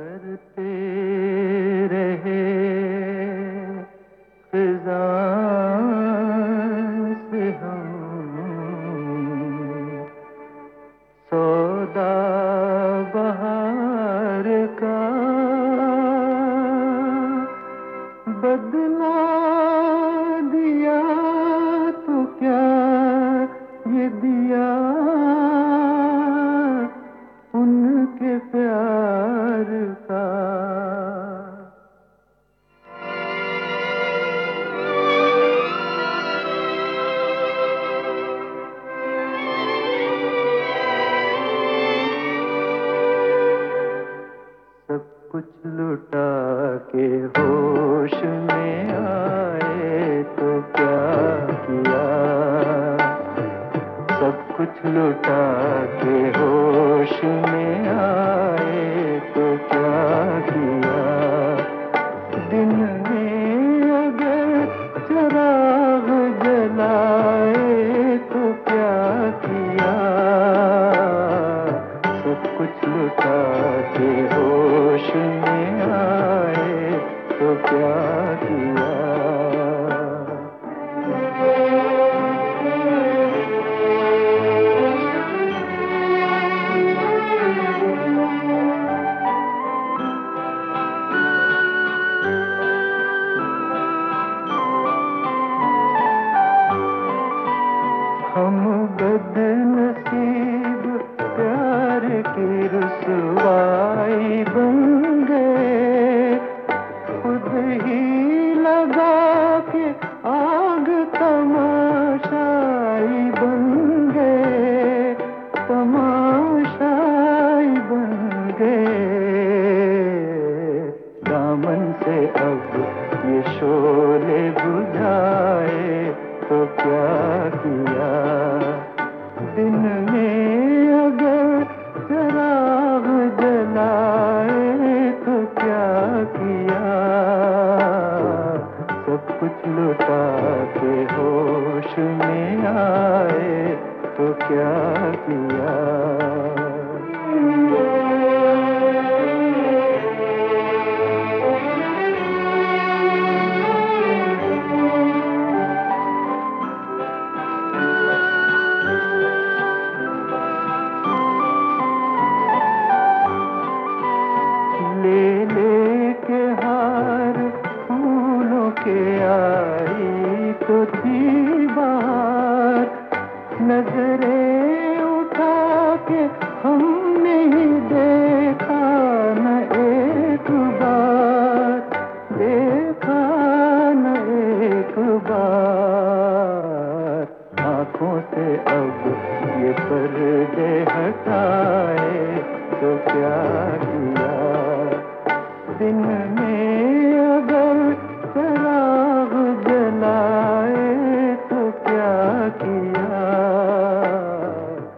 करते रहे। से हम सौदा बहार का बदला दिया तो क्या ये दिया कुछ लुटा के होश में आए तो क्या किया? सब कुछ लुटा के होश में आए तो क्या किया? हम बदनसीब प्यार की रुसवाई बन लगा के आग तमाशाई बन गए, तमाशाई बन गए। दामन से अब ये शोले बुझाए तो क्या किया? होश आए तो क्या किया? तो थी नज़रें उठा के देखा, न एक देखा, न एक आँखों से अब ये हटाए तो क्या किया? दिन